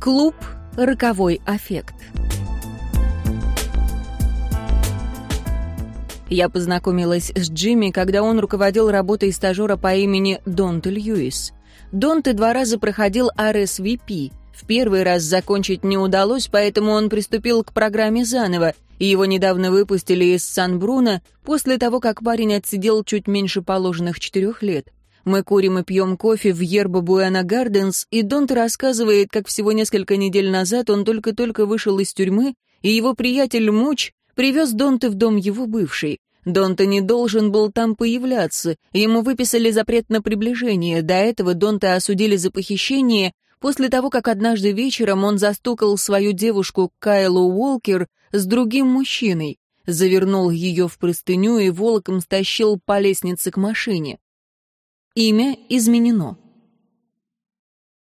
Клуб «Роковой аффект». Я познакомилась с Джимми, когда он руководил работой стажера по имени Донте Льюис. Донте два раза проходил RSVP. В первый раз закончить не удалось, поэтому он приступил к программе заново, его недавно выпустили из Сан-Бруно после того, как парень отсидел чуть меньше положенных четырех лет. Мы курим и пьем кофе в Ербо Буэна Гарденс, и Донт рассказывает, как всего несколько недель назад он только-только вышел из тюрьмы, и его приятель Муч привез Донта в дом его бывшей. Донта не должен был там появляться, ему выписали запрет на приближение, до этого Донта осудили за похищение, после того, как однажды вечером он застукал свою девушку Кайлу Уолкер с другим мужчиной, завернул ее в простыню и волоком стащил по лестнице к машине. Имя изменено.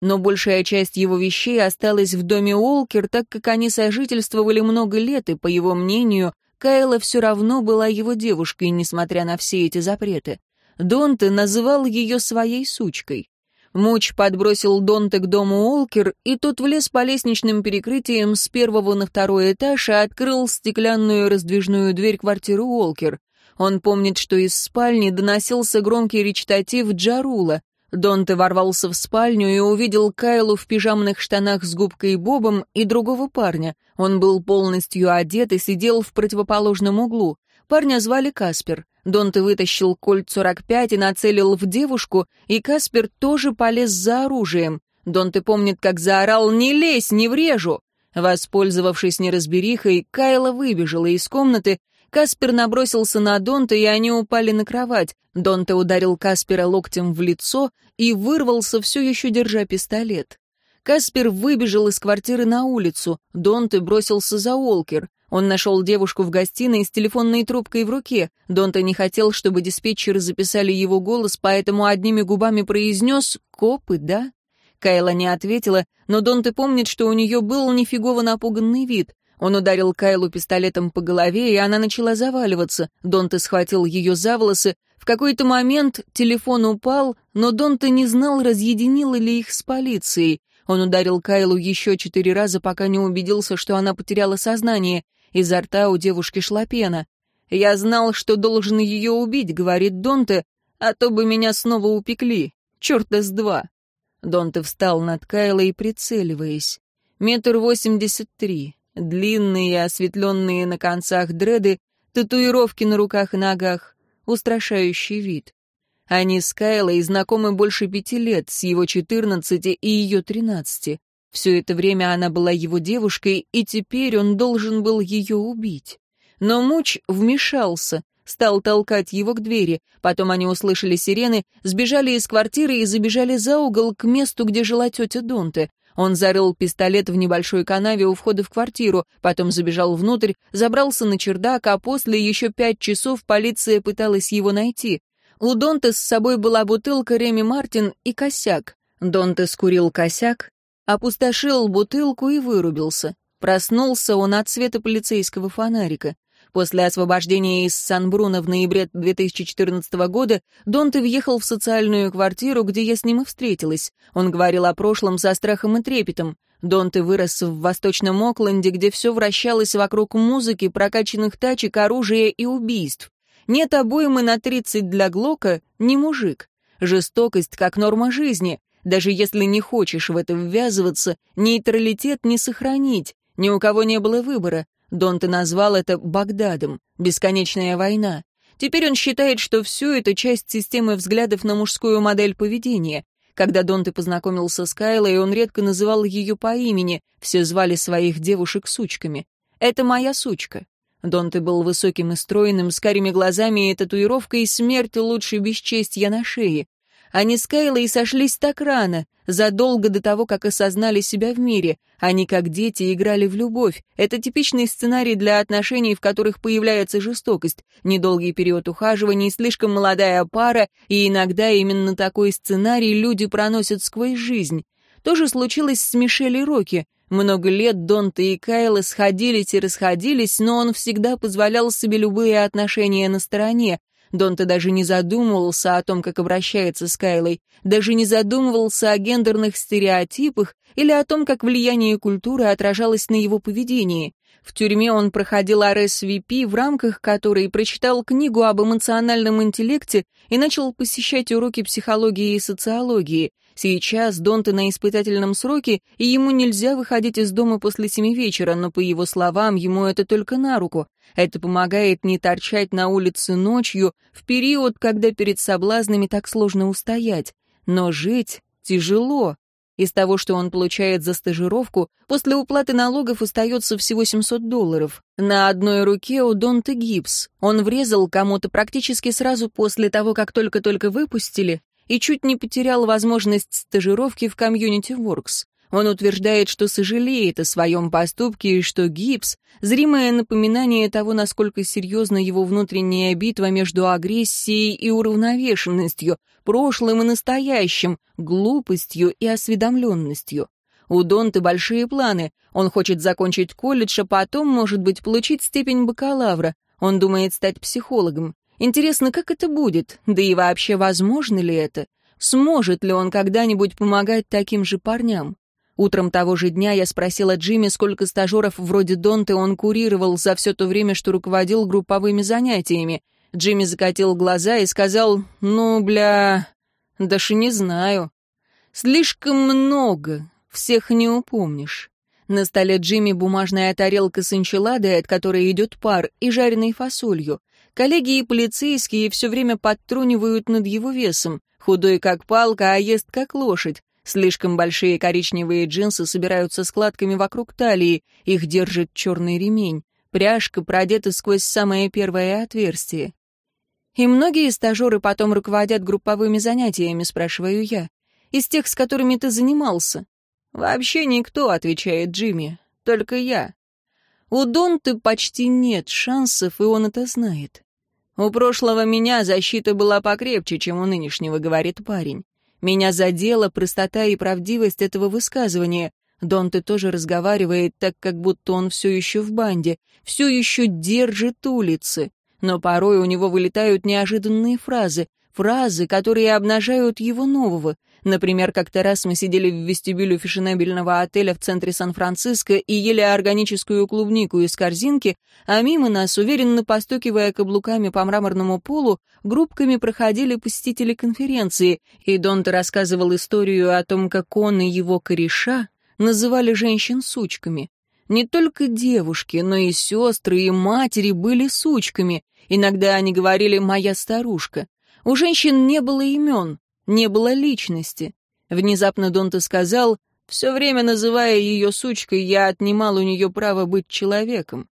Но большая часть его вещей осталась в доме Уолкер, так как они сожительствовали много лет, и, по его мнению, Кайла все равно была его девушкой, несмотря на все эти запреты. Донте называл ее своей сучкой. Муч подбросил Донте к дому Уолкер, и тот влез по лестничным перекрытиям с первого на второй этаж и открыл стеклянную раздвижную дверь квартиры Уолкер. Он помнит, что из спальни доносился громкий речитатив Джарула. Донте ворвался в спальню и увидел Кайлу в пижамных штанах с губкой Бобом и другого парня. Он был полностью одет и сидел в противоположном углу. Парня звали Каспер. Донте вытащил кольт 45 и нацелил в девушку, и Каспер тоже полез за оружием. Донте помнит, как заорал «Не лезь, не врежу!». Воспользовавшись неразберихой, Кайла выбежала из комнаты, Каспер набросился на Донта, и они упали на кровать. Донта ударил Каспера локтем в лицо и вырвался, все еще держа пистолет. Каспер выбежал из квартиры на улицу. Донте бросился за Олкер. Он нашел девушку в гостиной с телефонной трубкой в руке. Донте не хотел, чтобы диспетчеры записали его голос, поэтому одними губами произнес «Копы, да?». Кайла не ответила, но Донте помнит, что у нее был нифигово напуганный вид. Он ударил Кайлу пистолетом по голове, и она начала заваливаться. Донте схватил ее за волосы. В какой-то момент телефон упал, но Донте не знал, разъединило ли их с полицией. Он ударил Кайлу еще четыре раза, пока не убедился, что она потеряла сознание. Изо рта у девушки шла пена. «Я знал, что должен ее убить», — говорит Донте, «а то бы меня снова упекли. Черта с два». Донте встал над Кайлой, прицеливаясь. Метр восемьдесят три. Длинные, осветленные на концах дреды, татуировки на руках и ногах, устрашающий вид. Они с Кайлой знакомы больше пяти лет, с его четырнадцати и ее тринадцати. Все это время она была его девушкой, и теперь он должен был ее убить. Но Муч вмешался, стал толкать его к двери. Потом они услышали сирены, сбежали из квартиры и забежали за угол к месту, где жила тетя Донте. Он зарыл пистолет в небольшой канаве у входа в квартиру, потом забежал внутрь, забрался на чердак, а после еще пять часов полиция пыталась его найти. У Донте с собой была бутылка Реми Мартин и косяк. Донте скурил косяк, опустошил бутылку и вырубился. Проснулся он от света полицейского фонарика. После освобождения из Сан-Бруно в ноябре 2014 года Донте въехал в социальную квартиру, где я с ним и встретилась. Он говорил о прошлом со страхом и трепетом. Донте вырос в Восточном Окленде, где все вращалось вокруг музыки, прокачанных тачек, оружия и убийств. Нет обоймы на 30 для Глока, не мужик. Жестокость как норма жизни. Даже если не хочешь в это ввязываться, нейтралитет не сохранить. Ни у кого не было выбора. Донте назвал это Багдадом, бесконечная война. Теперь он считает, что все это часть системы взглядов на мужскую модель поведения. Когда Донте познакомился с Кайлой, он редко называл ее по имени, все звали своих девушек сучками. «Это моя сучка». Донте был высоким и стройным, с карими глазами и татуировкой «Смерть лучше бесчестья на шее». Они с Кайлой сошлись так рано, задолго до того, как осознали себя в мире. Они, как дети, играли в любовь. Это типичный сценарий для отношений, в которых появляется жестокость. Недолгий период ухаживания, слишком молодая пара, и иногда именно такой сценарий люди проносят сквозь жизнь. То же случилось с Мишель и Рокки. Много лет Донте и Кайла сходились и расходились, но он всегда позволял себе любые отношения на стороне. Донте даже не задумывался о том, как обращается с Кайлой, даже не задумывался о гендерных стереотипах или о том, как влияние культуры отражалось на его поведении. В тюрьме он проходил RSVP, в рамках которой прочитал книгу об эмоциональном интеллекте и начал посещать уроки психологии и социологии. Сейчас Донте на испытательном сроке, и ему нельзя выходить из дома после семи вечера, но, по его словам, ему это только на руку. Это помогает не торчать на улице ночью, в период, когда перед соблазнами так сложно устоять. Но жить тяжело. Из того, что он получает за стажировку, после уплаты налогов остается всего 700 долларов. На одной руке у Донта гипс. Он врезал кому-то практически сразу после того, как только-только выпустили, и чуть не потерял возможность стажировки в Community Works. Он утверждает, что сожалеет о своем поступке и что гипс — зримое напоминание того, насколько серьезна его внутренняя битва между агрессией и уравновешенностью, прошлым и настоящим, глупостью и осведомленностью. У Донты большие планы. Он хочет закончить колледж, а потом, может быть, получить степень бакалавра. Он думает стать психологом. Интересно, как это будет? Да и вообще, возможно ли это? Сможет ли он когда-нибудь помогать таким же парням? Утром того же дня я спросила Джимми, сколько стажеров вроде Донты он курировал за все то время, что руководил групповыми занятиями. Джимми закатил глаза и сказал, «Ну, бля, даже не знаю. Слишком много, всех не упомнишь». На столе Джимми бумажная тарелка с энчиладой, от которой идет пар, и жареной фасолью. Коллеги и полицейские все время подтрунивают над его весом. Худой как палка, а ест как лошадь. Слишком большие коричневые джинсы собираются складками вокруг талии, их держит черный ремень. Пряжка продета сквозь самое первое отверстие. «И многие стажеры потом руководят групповыми занятиями?» — спрашиваю я. «Из тех, с которыми ты занимался?» «Вообще никто», — отвечает Джимми. «Только я». У Донты почти нет шансов, и он это знает. «У прошлого меня защита была покрепче, чем у нынешнего», — говорит парень. Меня задела простота и правдивость этого высказывания. Донте тоже разговаривает так, как будто он все еще в банде, все еще держит улицы. Но порой у него вылетают неожиданные фразы, фразы, которые обнажают его нового. Например, как-то раз мы сидели в вестибюле фешенебельного отеля в центре Сан-Франциско и ели органическую клубнику из корзинки, а мимо нас, уверенно постукивая каблуками по мраморному полу, группками проходили посетители конференции, и Донте рассказывал историю о том, как он и его кореша называли женщин сучками. Не только девушки, но и сестры, и матери были сучками. Иногда они говорили «моя старушка». У женщин не было имен, не было личности. Внезапно Донте сказал, все время называя ее сучкой, я отнимал у нее право быть человеком.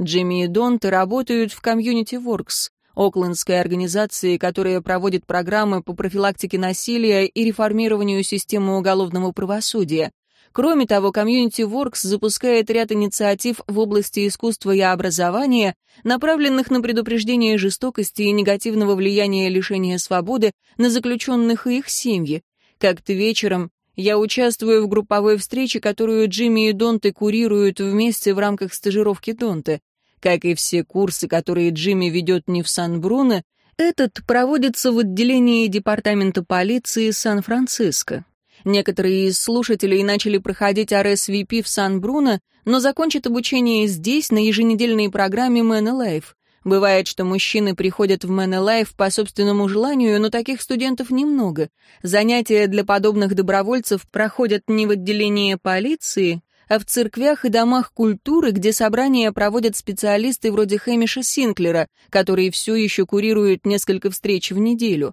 Джимми и Донте работают в Community Works, оклендской организации, которая проводит программы по профилактике насилия и реформированию системы уголовного правосудия. Кроме того, Community Works запускает ряд инициатив в области искусства и образования, направленных на предупреждение жестокости и негативного влияния лишения свободы на заключенных и их семьи. Как-то вечером я участвую в групповой встрече, которую Джимми и Донте курируют вместе в рамках стажировки Донте. Как и все курсы, которые Джимми ведет не в Сан-Бруно, этот проводится в отделении Департамента полиции Сан-Франциско. Некоторые из слушателей начали проходить RSVP в Сан-Бруно, но закончат обучение здесь, на еженедельной программе Man Alive. Бывает, что мужчины приходят в Man Alive по собственному желанию, но таких студентов немного. Занятия для подобных добровольцев проходят не в отделении полиции, а в церквях и домах культуры, где собрания проводят специалисты вроде Хэмиша Синклера, который все еще курирует несколько встреч в неделю.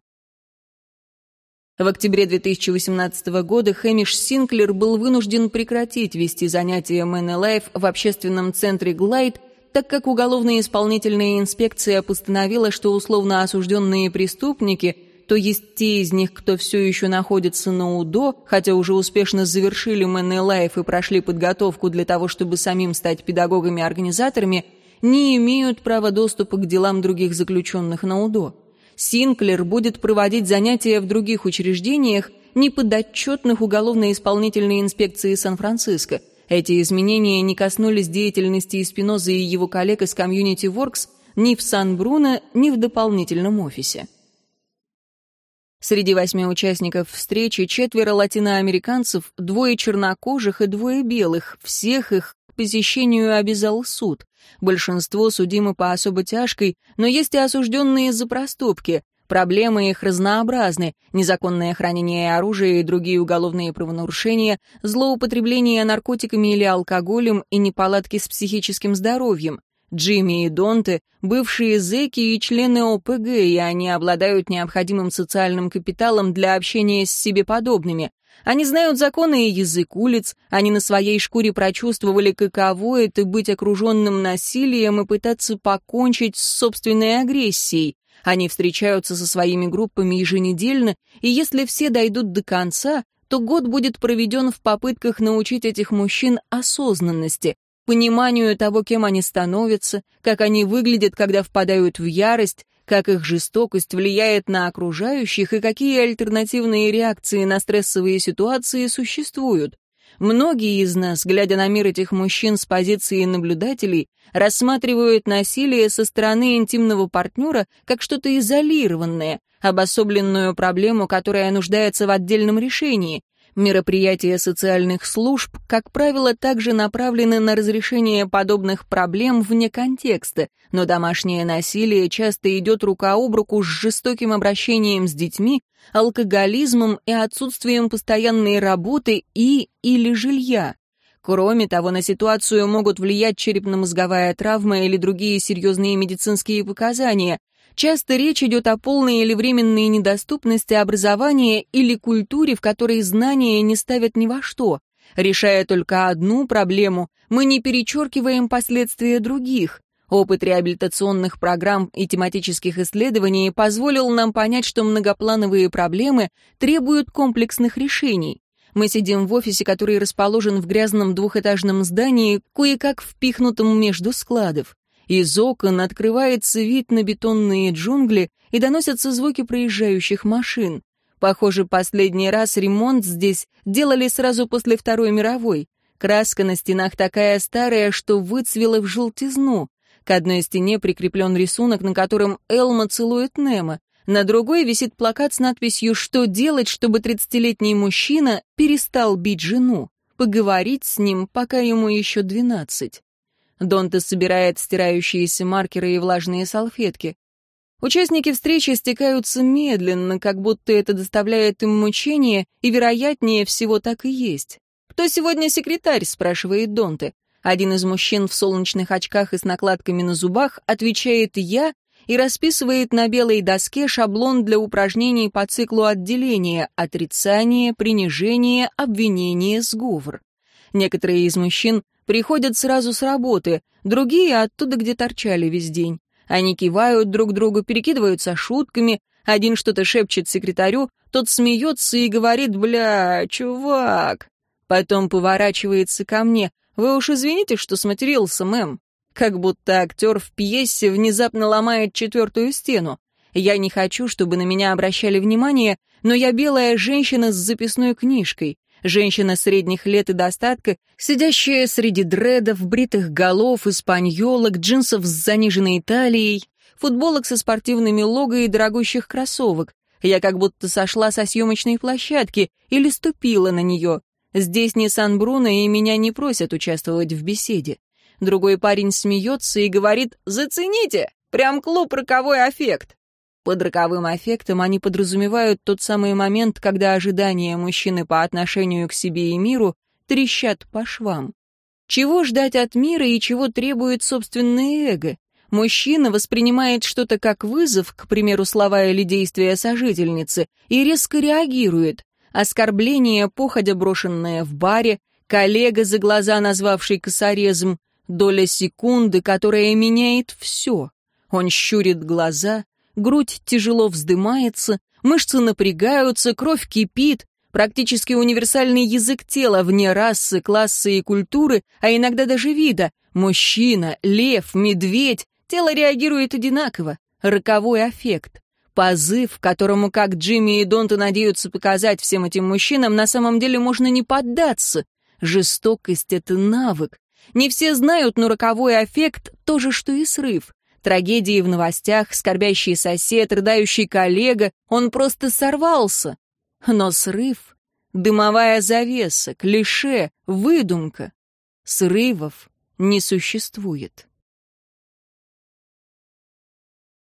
В октябре 2018 года Хэмиш Синклер был вынужден прекратить вести занятия Man Alive в общественном центре Глайд, так как уголовная исполнительная инспекция постановила, что условно осужденные преступники, то есть те из них, кто все еще находится на УДО, хотя уже успешно завершили Man Alive и прошли подготовку для того, чтобы самим стать педагогами-организаторами, не имеют права доступа к делам других заключенных на УДО. Синклер будет проводить занятия в других учреждениях, не подотчетных уголовно-исполнительной инспекции Сан-Франциско. Эти изменения не коснулись деятельности Спиноза и его коллег из Community Works, ни в Сан-Бруно, ни в дополнительном офисе. Среди восьми участников встречи четверо латиноамериканцев, двое чернокожих и двое белых. Всех их посещению обязал суд. Большинство судимы по особо тяжкой, но есть и осужденные за проступки. Проблемы их разнообразны. Незаконное хранение оружия и другие уголовные правонарушения, злоупотребление наркотиками или алкоголем и неполадки с психическим здоровьем. Джимми и Донте — бывшие зэки и члены ОПГ, и они обладают необходимым социальным капиталом для общения с себе подобными. Они знают законы и язык улиц, они на своей шкуре прочувствовали, каково это быть окруженным насилием и пытаться покончить с собственной агрессией. Они встречаются со своими группами еженедельно, и если все дойдут до конца, то год будет проведен в попытках научить этих мужчин осознанности, пониманию того, кем они становятся, как они выглядят, когда впадают в ярость, как их жестокость влияет на окружающих и какие альтернативные реакции на стрессовые ситуации существуют. Многие из нас, глядя на мир этих мужчин с позиции наблюдателей, рассматривают насилие со стороны интимного партнера как что-то изолированное, обособленную проблему, которая нуждается в отдельном решении, Мероприятия социальных служб, как правило, также направлены на разрешение подобных проблем вне контекста, но домашнее насилие часто идет рука об руку с жестоким обращением с детьми, алкоголизмом и отсутствием постоянной работы и или жилья. Кроме того, на ситуацию могут влиять черепно-мозговая травма или другие серьезные медицинские показания, Часто речь идет о полной или временной недоступности образования или культуре, в которой знания не ставят ни во что. Решая только одну проблему, мы не перечеркиваем последствия других. Опыт реабилитационных программ и тематических исследований позволил нам понять, что многоплановые проблемы требуют комплексных решений. Мы сидим в офисе, который расположен в грязном двухэтажном здании, кое-как впихнутом между складов. Из окон открывается вид на бетонные джунгли и доносятся звуки проезжающих машин. Похоже, последний раз ремонт здесь делали сразу после Второй мировой. Краска на стенах такая старая, что выцвела в желтизну. К одной стене прикреплен рисунок, на котором Элма целует Немо. На другой висит плакат с надписью «Что делать, чтобы 30-летний мужчина перестал бить жену? Поговорить с ним, пока ему еще 12». Донте собирает стирающиеся маркеры и влажные салфетки. Участники встречи стекаются медленно, как будто это доставляет им мучения, и, вероятнее всего, так и есть. «Кто сегодня секретарь?» — спрашивает Донте. Один из мужчин в солнечных очках и с накладками на зубах отвечает «я» и расписывает на белой доске шаблон для упражнений по циклу отделения «отрицание», «принижение», «обвинение», «сговор». Некоторые из мужчин приходят сразу с работы, другие оттуда, где торчали весь день. Они кивают друг другу, перекидываются шутками, один что-то шепчет секретарю, тот смеется и говорит «Бля, чувак!» Потом поворачивается ко мне. «Вы уж извините, что сматерился, мэм». Как будто актер в пьесе внезапно ломает четвертую стену. Я не хочу, чтобы на меня обращали внимание, но я белая женщина с записной книжкой. Женщина средних лет и достатка, сидящая среди дредов, бритых голов, испаньолок, джинсов с заниженной талией, футболок со спортивными лого и дорогущих кроссовок. Я как будто сошла со съемочной площадки или ступила на нее. Здесь не Сан-Бруно, и меня не просят участвовать в беседе. Другой парень смеется и говорит «Зацените! Прям клуб «Роковой аффект». Под роковым аффектом они подразумевают тот самый момент, когда ожидания мужчины по отношению к себе и миру трещат по швам. Чего ждать от мира и чего требует собственное эго? Мужчина воспринимает что-то как вызов, к примеру, слова или действия сожительницы, и резко реагирует. Оскорбление, походя брошенное в баре, коллега за глаза, назвавший косорезом, доля секунды, которая меняет все. Он щурит глаза, грудь тяжело вздымается, мышцы напрягаются, кровь кипит, практически универсальный язык тела вне расы, класса и культуры, а иногда даже вида. Мужчина, лев, медведь, тело реагирует одинаково. Роковой аффект. Позыв, которому, как Джимми и Донта надеются показать всем этим мужчинам, на самом деле можно не поддаться. Жестокость — это навык. Не все знают, но роковой аффект — то же, что и срыв. Трагедии в новостях, скорбящий сосед, рыдающий коллега. Он просто сорвался. Но срыв — дымовая завеса, клише, выдумка. Срывов не существует.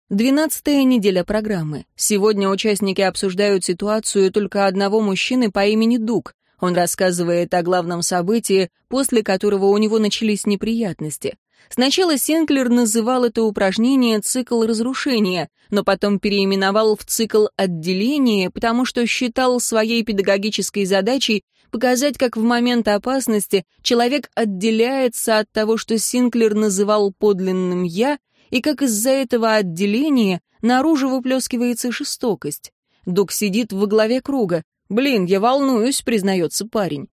Двенадцатая неделя программы. Сегодня участники обсуждают ситуацию только одного мужчины по имени Дуг. Он рассказывает о главном событии, после которого у него начались неприятности. Сначала Сенклер называл это упражнение «цикл разрушения», но потом переименовал в цикл отделения, потому что считал своей педагогической задачей показать, как в момент опасности человек отделяется от того, что Синклер называл подлинным «я», и как из-за этого отделения наружу выплескивается жестокость. Дуг сидит во главе круга. «Блин, я волнуюсь», — признается парень.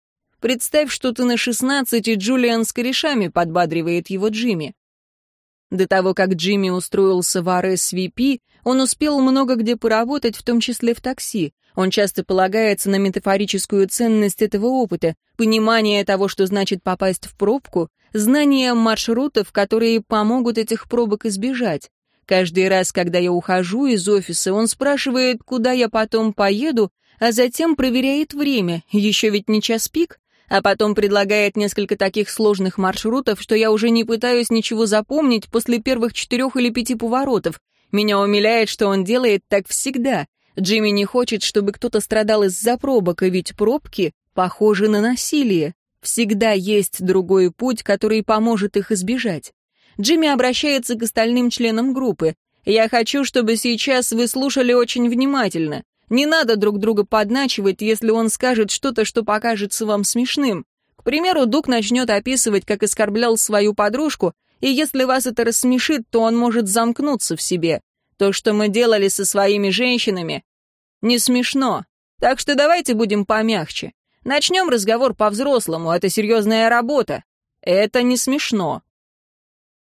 Представь, что ты на шестнадцати, Джулиан с корешами подбадривает его Джимми. До того, как Джимми устроился в RSVP, он успел много где поработать, в том числе в такси. Он часто полагается на метафорическую ценность этого опыта, понимание того, что значит попасть в пробку, знание маршрутов, которые помогут этих пробок избежать. Каждый раз, когда я ухожу из офиса, он спрашивает, куда я потом поеду, а затем проверяет время, еще ведь не час пик а потом предлагает несколько таких сложных маршрутов, что я уже не пытаюсь ничего запомнить после первых четырех или пяти поворотов. Меня умиляет, что он делает так всегда. Джимми не хочет, чтобы кто-то страдал из-за пробок, и ведь пробки похожи на насилие. Всегда есть другой путь, который поможет их избежать. Джимми обращается к остальным членам группы. «Я хочу, чтобы сейчас вы слушали очень внимательно. Не надо друг друга подначивать, если он скажет что-то, что покажется вам смешным. К примеру, Дук начнет описывать, как оскорблял свою подружку, и если вас это рассмешит, то он может замкнуться в себе. То, что мы делали со своими женщинами, не смешно. Так что давайте будем помягче. Начнем разговор по-взрослому, это серьезная работа. Это не смешно.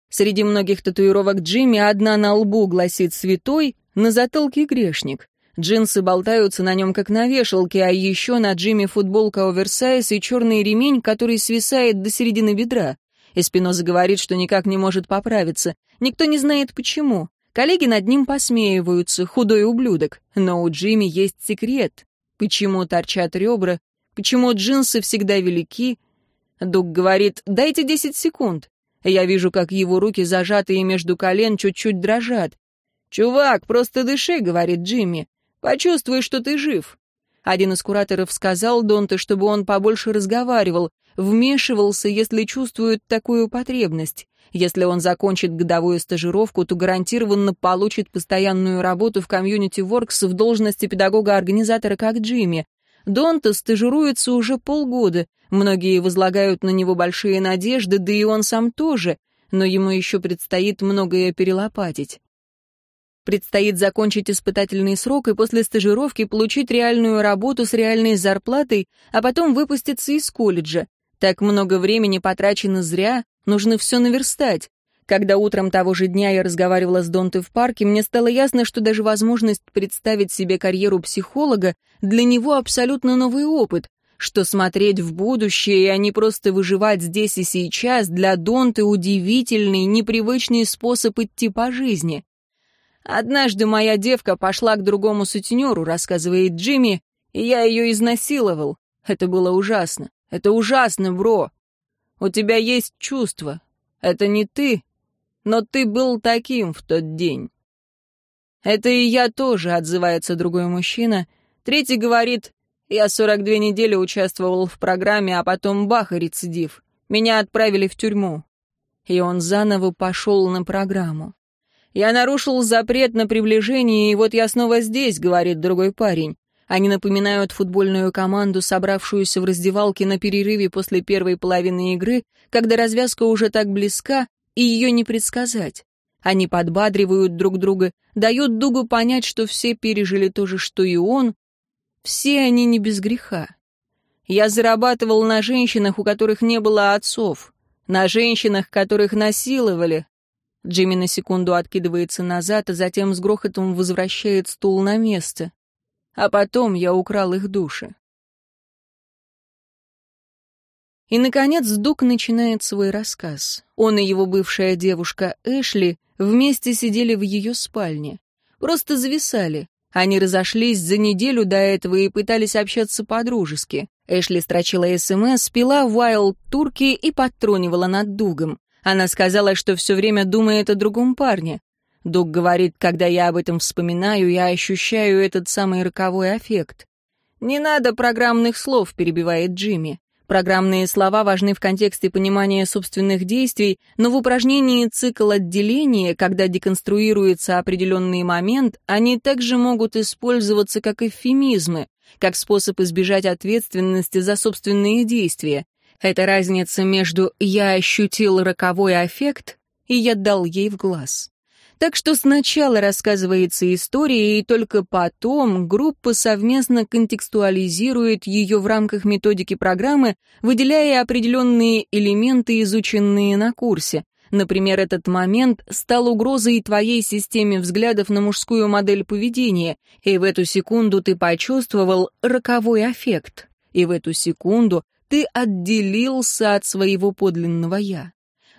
Среди многих татуировок Джимми одна на лбу гласит «святой», на затылке «грешник». Джинсы болтаются на нем, как на вешалке, а еще на Джимми футболка оверсайз и черный ремень, который свисает до середины бедра. Эспиноза говорит, что никак не может поправиться. Никто не знает почему. Коллеги над ним посмеиваются, худой ублюдок. Но у Джимми есть секрет. Почему торчат ребра? Почему джинсы всегда велики? Дуг говорит, дайте 10 секунд. Я вижу, как его руки, зажатые между колен, чуть-чуть дрожат. «Чувак, просто дыши», — говорит Джимми. Почувствуй, что ты жив». Один из кураторов сказал Донте, чтобы он побольше разговаривал, вмешивался, если чувствует такую потребность. Если он закончит годовую стажировку, то гарантированно получит постоянную работу в комьюнити Воркс в должности педагога-организатора, как Джимми. Донта стажируется уже полгода, многие возлагают на него большие надежды, да и он сам тоже, но ему еще предстоит многое перелопатить. Предстоит закончить испытательный срок и после стажировки получить реальную работу с реальной зарплатой, а потом выпуститься из колледжа. Так много времени потрачено зря, нужно все наверстать. Когда утром того же дня я разговаривала с Донтой в парке, мне стало ясно, что даже возможность представить себе карьеру психолога для него абсолютно новый опыт, что смотреть в будущее, а не просто выживать здесь и сейчас, для Донты удивительный, непривычный способ идти по жизни. Однажды моя девка пошла к другому сутенеру, рассказывает Джимми, и я ее изнасиловал. Это было ужасно. Это ужасно, бро. У тебя есть чувства. Это не ты, но ты был таким в тот день. Это и я тоже, отзывается другой мужчина. Третий говорит, я 42 недели участвовал в программе, а потом бах и рецидив. Меня отправили в тюрьму. И он заново пошел на программу. «Я нарушил запрет на приближение, и вот я снова здесь», — говорит другой парень. Они напоминают футбольную команду, собравшуюся в раздевалке на перерыве после первой половины игры, когда развязка уже так близка, и ее не предсказать. Они подбадривают друг друга, дают Дугу понять, что все пережили то же, что и он. Все они не без греха. Я зарабатывал на женщинах, у которых не было отцов, на женщинах, которых насиловали, Джимми на секунду откидывается назад, а затем с грохотом возвращает стул на место. А потом я украл их души. И, наконец, Дук начинает свой рассказ. Он и его бывшая девушка Эшли вместе сидели в ее спальне. Просто зависали. Они разошлись за неделю до этого и пытались общаться по-дружески. Эшли строчила СМС, пила Wild Турки и подтрунивала над Дугом. Она сказала, что все время думает о другом парне. Дуг говорит, когда я об этом вспоминаю, я ощущаю этот самый роковой аффект. «Не надо программных слов», — перебивает Джимми. Программные слова важны в контексте понимания собственных действий, но в упражнении цикл отделения, когда деконструируется определенный момент, они также могут использоваться как эвфемизмы, как способ избежать ответственности за собственные действия. Это разница между «я ощутил роковой аффект» и «я дал ей в глаз». Так что сначала рассказывается история, и только потом группа совместно контекстуализирует ее в рамках методики программы, выделяя определенные элементы, изученные на курсе. Например, этот момент стал угрозой твоей системе взглядов на мужскую модель поведения, и в эту секунду ты почувствовал роковой аффект, и в эту секунду ты отделился от своего подлинного «я».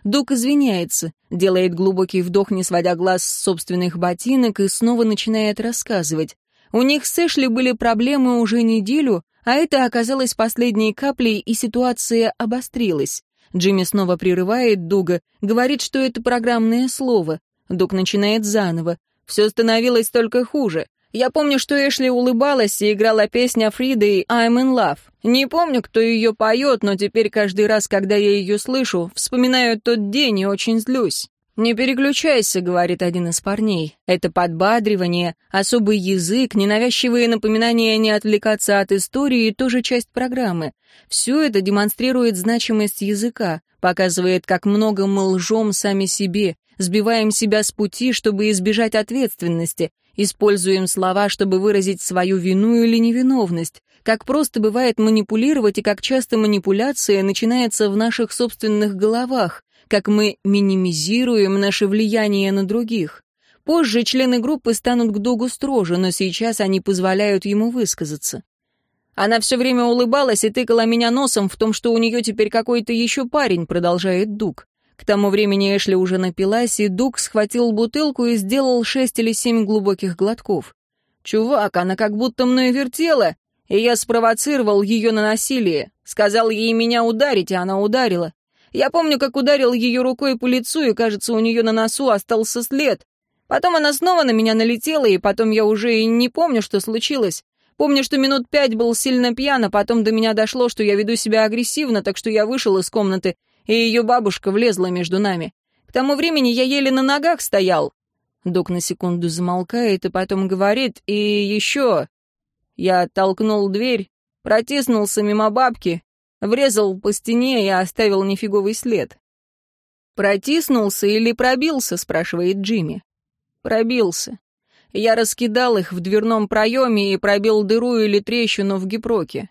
Дук извиняется, делает глубокий вдох, не сводя глаз с собственных ботинок, и снова начинает рассказывать. У них с Эшли были проблемы уже неделю, а это оказалось последней каплей, и ситуация обострилась. Джимми снова прерывает Дуга, говорит, что это программное слово. Дуг начинает заново. Все становилось только хуже. Я помню, что Эшли улыбалась и играла песня Фриды «I'm in love». Не помню, кто ее поет, но теперь каждый раз, когда я ее слышу, вспоминаю тот день и очень злюсь. «Не переключайся», — говорит один из парней. Это подбадривание, особый язык, ненавязчивые напоминания не отвлекаться от истории — тоже часть программы. Все это демонстрирует значимость языка, показывает, как много мы лжем сами себе, сбиваем себя с пути, чтобы избежать ответственности, Используем слова, чтобы выразить свою вину или невиновность. Как просто бывает манипулировать и как часто манипуляция начинается в наших собственных головах, как мы минимизируем наше влияние на других. Позже члены группы станут к Догу строже, но сейчас они позволяют ему высказаться. Она все время улыбалась и тыкала меня носом в том, что у нее теперь какой-то еще парень, продолжает Дуг. К тому времени Эшли уже напилась, и Дуг схватил бутылку и сделал шесть или семь глубоких глотков. «Чувак, она как будто мной вертела, и я спровоцировал ее на насилие. Сказал ей меня ударить, и она ударила. Я помню, как ударил ее рукой по лицу, и, кажется, у нее на носу остался след. Потом она снова на меня налетела, и потом я уже и не помню, что случилось. Помню, что минут пять был сильно пьян, а потом до меня дошло, что я веду себя агрессивно, так что я вышел из комнаты и ее бабушка влезла между нами. К тому времени я еле на ногах стоял. Док на секунду замолкает и потом говорит, и еще... Я толкнул дверь, протиснулся мимо бабки, врезал по стене и оставил нифиговый след. «Протиснулся или пробился?» — спрашивает Джимми. «Пробился. Я раскидал их в дверном проеме и пробил дыру или трещину в гипроке.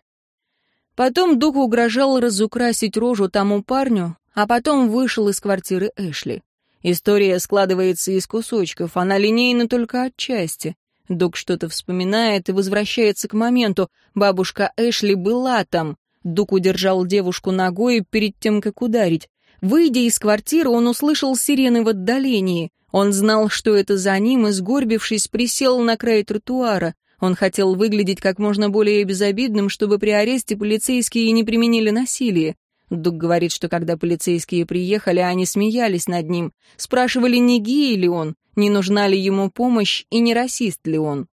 Потом Дуг угрожал разукрасить рожу тому парню, а потом вышел из квартиры Эшли. История складывается из кусочков, она линейна только отчасти. Дуг что-то вспоминает и возвращается к моменту. Бабушка Эшли была там. Дуг удержал девушку ногой перед тем, как ударить. Выйдя из квартиры, он услышал сирены в отдалении. Он знал, что это за ним, и, сгорбившись, присел на край тротуара. Он хотел выглядеть как можно более безобидным, чтобы при аресте полицейские не применили насилие. Дуг говорит, что когда полицейские приехали, они смеялись над ним, спрашивали, не гей ли он, не нужна ли ему помощь и не расист ли он.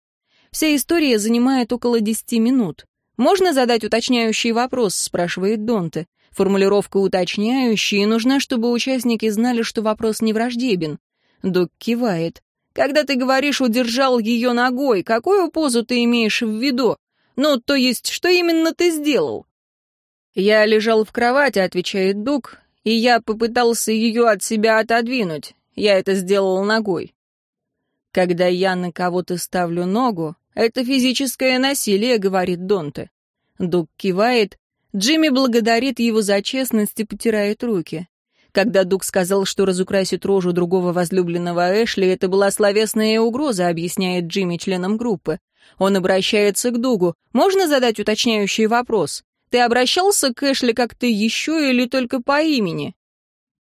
Вся история занимает около десяти минут. «Можно задать уточняющий вопрос?» — спрашивает Донте. Формулировка «уточняющий» нужна, чтобы участники знали, что вопрос не враждебен. Дуг кивает. Когда ты говоришь «удержал ее ногой», какую позу ты имеешь в виду? Ну, то есть, что именно ты сделал?» «Я лежал в кровати», — отвечает Дуг, «и я попытался ее от себя отодвинуть. Я это сделал ногой». «Когда я на кого-то ставлю ногу, это физическое насилие», — говорит Донте. Дуг кивает. Джимми благодарит его за честность и потирает руки. Когда Дуг сказал, что разукрасит рожу другого возлюбленного Эшли, это была словесная угроза, объясняет Джимми членам группы. Он обращается к Дугу. «Можно задать уточняющий вопрос? Ты обращался к Эшли как-то еще или только по имени?»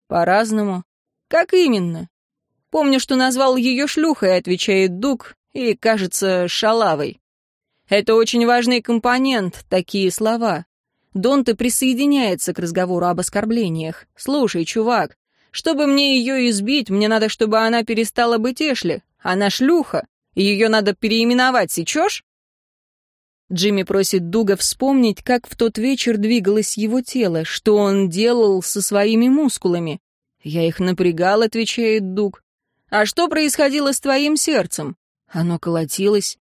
«По-разному». «Как именно?» «Помню, что назвал ее шлюхой», — отвечает Дуг, и, кажется, шалавой. Это очень важный компонент, такие слова. Донте присоединяется к разговору об оскорблениях. «Слушай, чувак, чтобы мне ее избить, мне надо, чтобы она перестала быть Эшли. Она шлюха. Ее надо переименовать, сечешь?» Джимми просит Дуга вспомнить, как в тот вечер двигалось его тело, что он делал со своими мускулами. «Я их напрягал», — отвечает Дуг. «А что происходило с твоим сердцем?» Оно колотилось.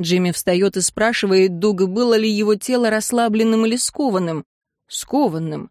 Джимми встает и спрашивает Дуга, было ли его тело расслабленным или скованным. Скованным.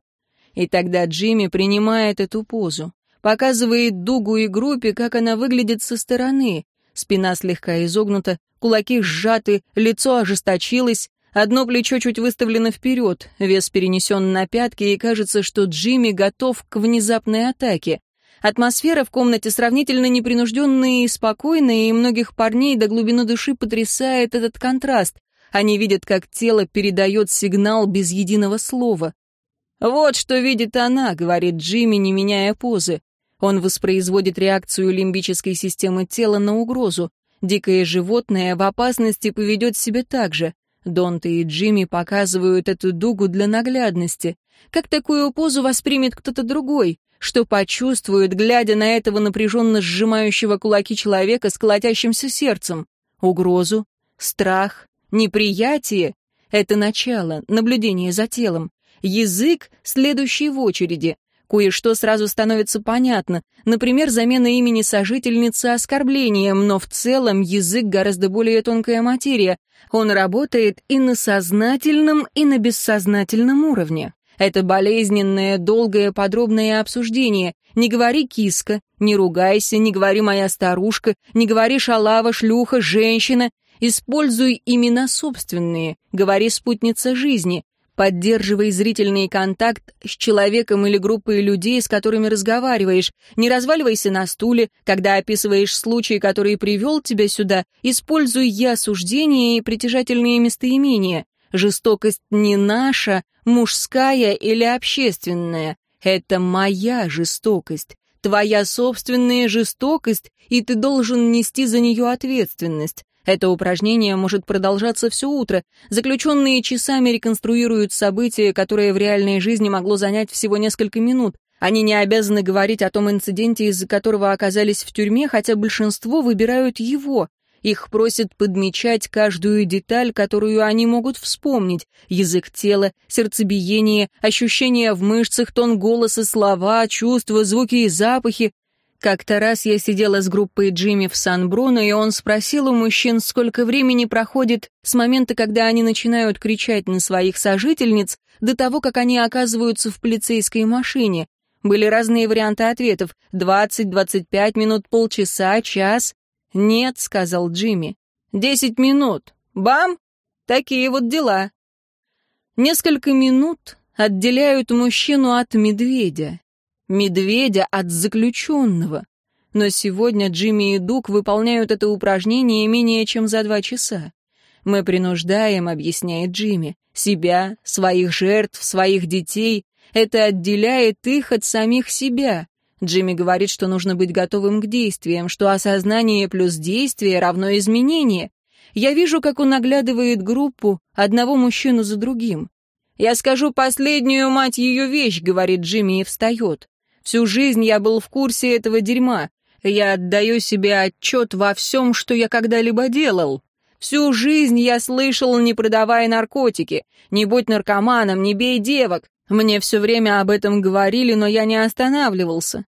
И тогда Джимми принимает эту позу. Показывает Дугу и группе, как она выглядит со стороны. Спина слегка изогнута, кулаки сжаты, лицо ожесточилось, одно плечо чуть выставлено вперед, вес перенесен на пятки, и кажется, что Джимми готов к внезапной атаке. Атмосфера в комнате сравнительно непринужденная и спокойная, и многих парней до глубины души потрясает этот контраст. Они видят, как тело передает сигнал без единого слова. «Вот что видит она», — говорит Джимми, не меняя позы. Он воспроизводит реакцию лимбической системы тела на угрозу. Дикое животное в опасности поведет себя так же. Донте и Джимми показывают эту дугу для наглядности. Как такую позу воспримет кто-то другой? что почувствует, глядя на этого напряженно сжимающего кулаки человека с колотящимся сердцем. Угрозу, страх, неприятие — это начало, наблюдение за телом. Язык — следующий в очереди. Кое-что сразу становится понятно. Например, замена имени сожительницы оскорблением, но в целом язык гораздо более тонкая материя. Он работает и на сознательном, и на бессознательном уровне. Это болезненное, долгое, подробное обсуждение. Не говори киска, не ругайся, не говори моя старушка, не говори шалава, шлюха, женщина. Используй имена собственные, говори спутница жизни. Поддерживай зрительный контакт с человеком или группой людей, с которыми разговариваешь. Не разваливайся на стуле, когда описываешь случай, который привел тебя сюда. Используй «я» суждения и притяжательные местоимения. Жестокость не наша, мужская или общественная. Это моя жестокость, твоя собственная жестокость, и ты должен нести за нее ответственность. Это упражнение может продолжаться все утро. Заключенные часами реконструируют событие, которое в реальной жизни могло занять всего несколько минут. Они не обязаны говорить о том инциденте, из-за которого оказались в тюрьме, хотя большинство выбирают его. Их просят подмечать каждую деталь, которую они могут вспомнить. Язык тела, сердцебиение, ощущения в мышцах, тон голоса, слова, чувства, звуки и запахи. Как-то раз я сидела с группой Джимми в Сан-Бруно, и он спросил у мужчин, сколько времени проходит с момента, когда они начинают кричать на своих сожительниц, до того, как они оказываются в полицейской машине. Были разные варианты ответов — 20, 25 минут, полчаса, час. «Нет», — сказал Джимми. «Десять минут. Бам! Такие вот дела». Несколько минут отделяют мужчину от медведя, медведя от заключенного. Но сегодня Джимми и Дук выполняют это упражнение менее чем за два часа. Мы принуждаем, объясняет Джимми, себя, своих жертв, своих детей. Это отделяет их от самих себя. Джимми говорит, что нужно быть готовым к действиям, что осознание плюс действие равно изменение. Я вижу, как он оглядывает группу, одного мужчину за другим. «Я скажу последнюю, мать, ее вещь», — говорит Джимми и встает. «Всю жизнь я был в курсе этого дерьма. Я отдаю себе отчет во всем, что я когда-либо делал. Всю жизнь я слышал, не продавай наркотики, не будь наркоманом, не бей девок. Мне все время об этом говорили, но я не останавливался.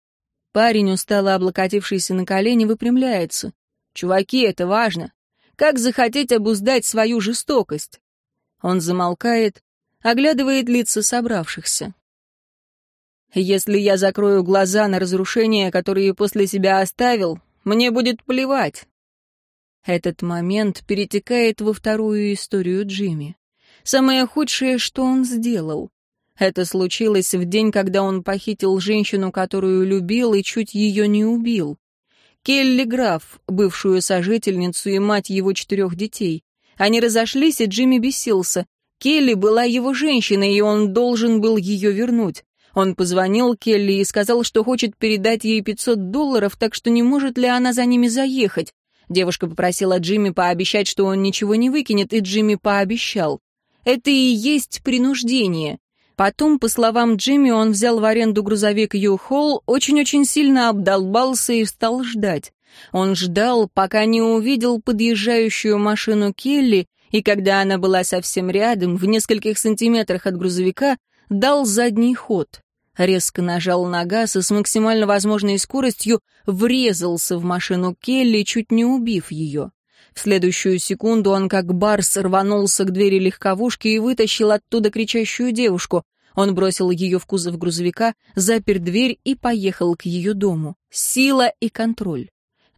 Парень, устало облокотившийся на колени, выпрямляется. «Чуваки, это важно. Как захотеть обуздать свою жестокость?» Он замолкает, оглядывает лица собравшихся. «Если я закрою глаза на разрушения, которые после себя оставил, мне будет плевать». Этот момент перетекает во вторую историю Джимми. Самое худшее, что он сделал. Это случилось в день, когда он похитил женщину, которую любил, и чуть ее не убил. Келли Граф, бывшую сожительницу и мать его четырех детей. Они разошлись, и Джимми бесился. Келли была его женщиной, и он должен был ее вернуть. Он позвонил Келли и сказал, что хочет передать ей 500 долларов, так что не может ли она за ними заехать. Девушка попросила Джимми пообещать, что он ничего не выкинет, и Джимми пообещал. Это и есть принуждение. Потом, по словам Джимми, он взял в аренду грузовик Ю-Холл, очень-очень сильно обдолбался и стал ждать. Он ждал, пока не увидел подъезжающую машину Келли, и когда она была совсем рядом, в нескольких сантиметрах от грузовика, дал задний ход. Резко нажал на газ и с максимально возможной скоростью врезался в машину Келли, чуть не убив ее. В следующую секунду он как барс рванулся к двери легковушки и вытащил оттуда кричащую девушку. Он бросил ее в кузов грузовика, запер дверь и поехал к ее дому. Сила и контроль.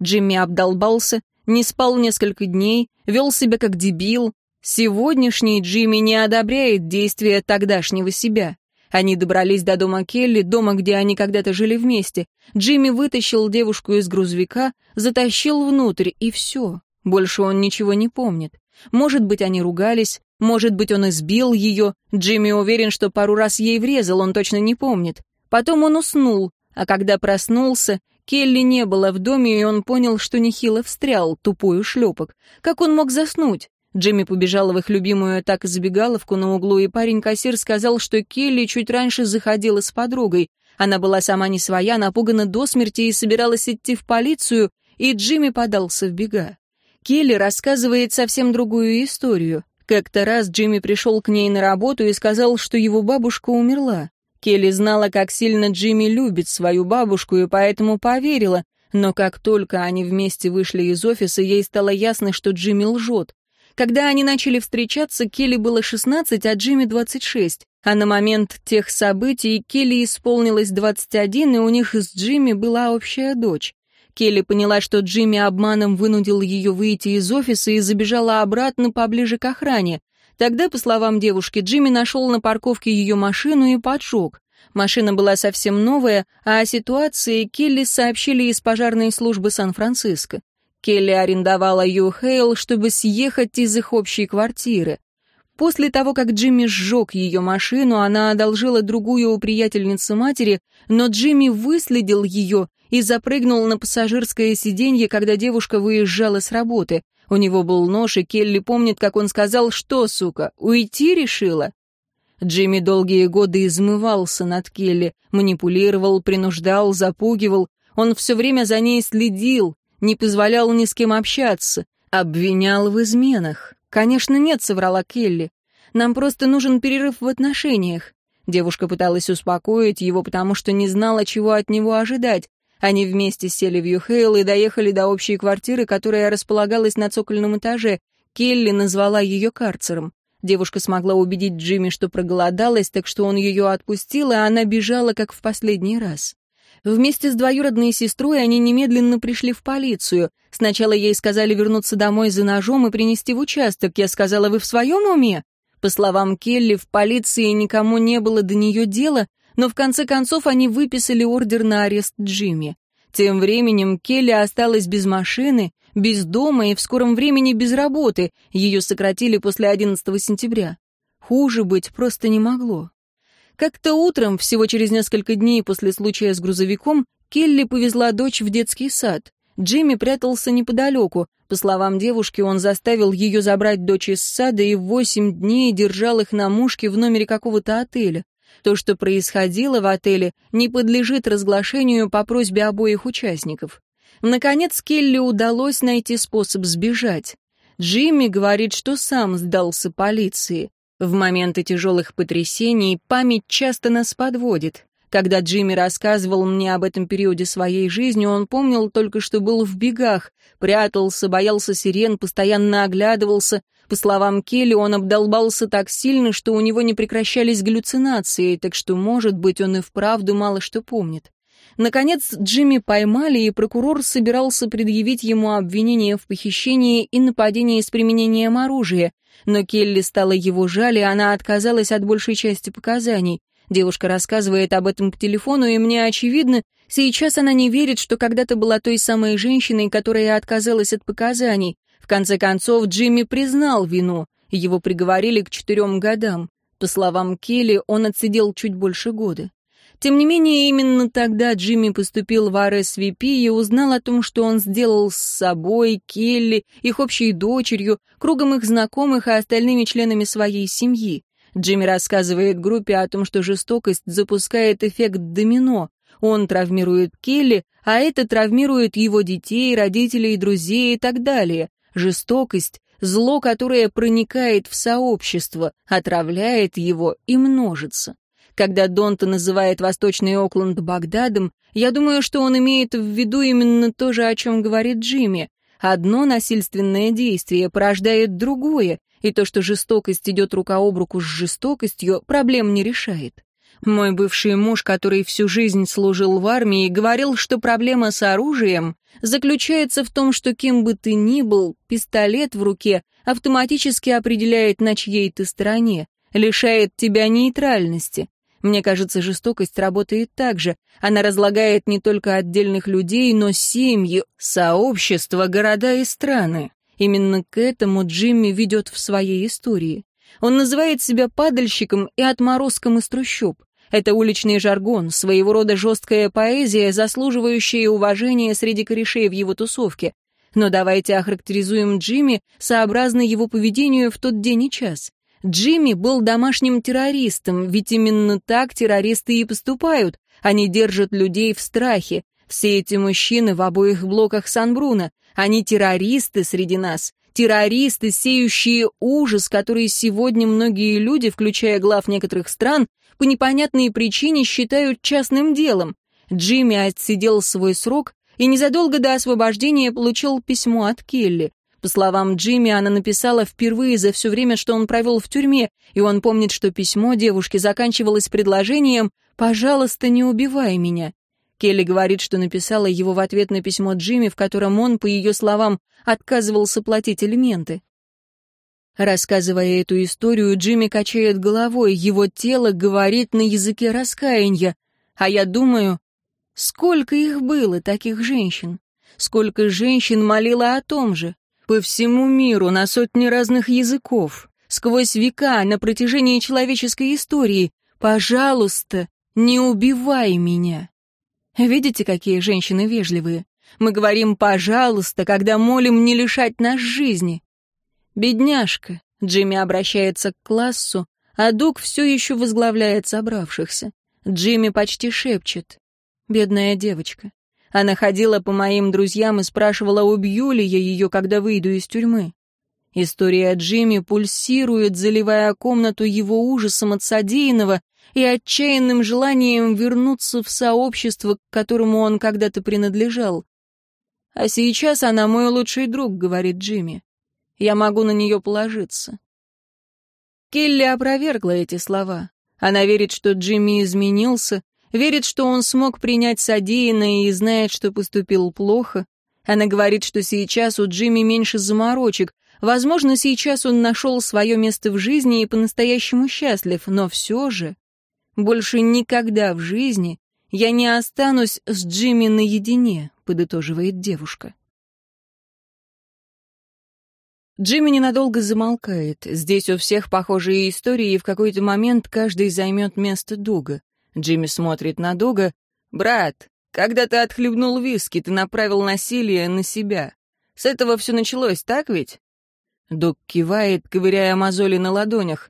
Джимми обдолбался, не спал несколько дней, вел себя как дебил. Сегодняшний Джимми не одобряет действия тогдашнего себя. Они добрались до дома Келли, дома, где они когда-то жили вместе. Джимми вытащил девушку из грузовика, затащил внутрь, и все. Больше он ничего не помнит. Может быть, они ругались, может быть, он избил ее. Джимми уверен, что пару раз ей врезал, он точно не помнит. Потом он уснул, а когда проснулся, Келли не было в доме, и он понял, что нехило встрял, тупой ушлепок. Как он мог заснуть? Джимми побежала в их любимую так забегаловку на углу, и парень-кассир сказал, что Келли чуть раньше заходила с подругой. Она была сама не своя, напугана до смерти и собиралась идти в полицию, и Джимми подался в бега. Келли рассказывает совсем другую историю. Как-то раз Джимми пришел к ней на работу и сказал, что его бабушка умерла. Келли знала, как сильно Джимми любит свою бабушку, и поэтому поверила, но как только они вместе вышли из офиса, ей стало ясно, что Джимми лжет. Когда они начали встречаться, Келли было 16, а Джимми 26. А на момент тех событий Келли исполнилось 21, и у них с Джимми была общая дочь. Келли поняла, что Джимми обманом вынудил ее выйти из офиса и забежала обратно поближе к охране. Тогда, по словам девушки, Джимми нашел на парковке ее машину и поджег. Машина была совсем новая, а о ситуации Келли сообщили из пожарной службы Сан-Франциско. Келли арендовала Ю Хейл, чтобы съехать из их общей квартиры. После того, как Джимми сжег ее машину, она одолжила другую у приятельницы матери, но Джимми выследил ее и запрыгнул на пассажирское сиденье, когда девушка выезжала с работы. У него был нож, и Келли помнит, как он сказал, что, сука, уйти решила? Джимми долгие годы измывался над Келли, манипулировал, принуждал, запугивал. Он все время за ней следил, не позволял ни с кем общаться, обвинял в изменах. «Конечно нет», — соврала Келли. «Нам просто нужен перерыв в отношениях». Девушка пыталась успокоить его, потому что не знала, чего от него ожидать. Они вместе сели в Юхейл и доехали до общей квартиры, которая располагалась на цокольном этаже. Келли назвала ее карцером. Девушка смогла убедить Джимми, что проголодалась, так что он ее отпустил, и она бежала, как в последний раз. Вместе с двоюродной сестрой они немедленно пришли в полицию. Сначала ей сказали вернуться домой за ножом и принести в участок. Я сказала, вы в своем уме? По словам Келли, в полиции никому не было до нее дела, но в конце концов они выписали ордер на арест Джимми. Тем временем Келли осталась без машины, без дома и в скором времени без работы, ее сократили после 11 сентября. Хуже быть просто не могло. Как-то утром, всего через несколько дней после случая с грузовиком, Келли повезла дочь в детский сад. Джимми прятался неподалеку. По словам девушки, он заставил ее забрать дочь из сада и восемь дней держал их на мушке в номере какого-то отеля. То, что происходило в отеле, не подлежит разглашению по просьбе обоих участников. Наконец, Келли удалось найти способ сбежать. Джимми говорит, что сам сдался полиции. В моменты тяжелых потрясений память часто нас подводит. Когда Джимми рассказывал мне об этом периоде своей жизни, он помнил только, что был в бегах, прятался, боялся сирен, постоянно оглядывался, по словам Келли, он обдолбался так сильно, что у него не прекращались галлюцинации, так что, может быть, он и вправду мало что помнит. Наконец, Джимми поймали, и прокурор собирался предъявить ему обвинение в похищении и нападении с применением оружия, но Келли стала его жаль, и она отказалась от большей части показаний. Девушка рассказывает об этом по телефону, и мне очевидно, сейчас она не верит, что когда-то была той самой женщиной, которая отказалась от показаний. В конце концов, Джимми признал вину. Его приговорили к четырем годам. По словам Келли, он отсидел чуть больше года. Тем не менее, именно тогда Джимми поступил в RSVP и узнал о том, что он сделал с собой, Келли, их общей дочерью, кругом их знакомых и остальными членами своей семьи. Джимми рассказывает группе о том, что жестокость запускает эффект домино. Он травмирует Келли, а это травмирует его детей, родителей, друзей и так далее. Жестокость — зло, которое проникает в сообщество, отравляет его и множится. Когда Донта называет Восточный Окленд Багдадом, я думаю, что он имеет в виду именно то же, о чем говорит Джимми. Одно насильственное действие порождает другое, и то, что жестокость идет рука об руку с жестокостью, проблем не решает. Мой бывший муж, который всю жизнь служил в армии, говорил, что проблема с оружием заключается в том, что кем бы ты ни был, пистолет в руке автоматически определяет, на чьей ты стороне, лишает тебя нейтральности. Мне кажется, жестокость работает так же. Она разлагает не только отдельных людей, но семьи, сообщества, города и страны. Именно к этому Джимми ведет в своей истории. Он называет себя падальщиком и отморозком из трущоб. Это уличный жаргон, своего рода жесткая поэзия, заслуживающая уважения среди корешей в его тусовке. Но давайте охарактеризуем Джимми сообразно его поведению в тот день и час. Джимми был домашним террористом, ведь именно так террористы и поступают. Они держат людей в страхе. Все эти мужчины в обоих блоках Сан-Бруно, они террористы среди нас. Террористы, сеющие ужас, который сегодня многие люди, включая глав некоторых стран, по непонятной причине считают частным делом. Джимми отсидел свой срок и незадолго до освобождения получил письмо от Келли. По словам Джимми, она написала впервые за все время, что он провел в тюрьме, и он помнит, что письмо девушки заканчивалось предложением «Пожалуйста, не убивай меня». Келли говорит, что написала его в ответ на письмо Джимми, в котором он, по ее словам, отказывался платить элементы. Рассказывая эту историю, Джимми качает головой, его тело говорит на языке раскаяния, а я думаю, сколько их было, таких женщин, сколько женщин молило о том же, по всему миру, на сотни разных языков, сквозь века, на протяжении человеческой истории, пожалуйста, не убивай меня. Видите, какие женщины вежливые? Мы говорим «пожалуйста», когда молим не лишать нас жизни. Бедняжка, Джимми обращается к классу, а Дуг все еще возглавляет собравшихся. Джимми почти шепчет. Бедная девочка. Она ходила по моим друзьям и спрашивала, убью ли я ее, когда выйду из тюрьмы. История Джимми пульсирует, заливая комнату его ужасом от содеянного и отчаянным желанием вернуться в сообщество, к которому он когда-то принадлежал. «А сейчас она мой лучший друг», — говорит Джимми. «Я могу на нее положиться». Келли опровергла эти слова. Она верит, что Джимми изменился, верит, что он смог принять содеянное и знает, что поступил плохо. Она говорит, что сейчас у Джимми меньше заморочек. Возможно, сейчас он нашел свое место в жизни и по-настоящему счастлив, но все же... Больше никогда в жизни я не останусь с Джимми наедине, подытоживает девушка. Джимми ненадолго замолкает. Здесь у всех похожие истории, и в какой-то момент каждый займет место Дуга. Джимми смотрит на Дуга. «Брат, когда ты отхлебнул виски, ты направил насилие на себя. С этого все началось, так ведь?» Дуг кивает, ковыряя мозоли на ладонях.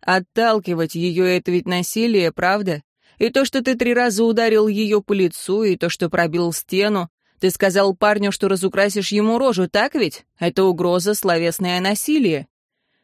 Отталкивать ее — это ведь насилие, правда? И то, что ты три раза ударил ее по лицу, и то, что пробил стену. Ты сказал парню, что разукрасишь ему рожу, так ведь? Это угроза, словесное насилие.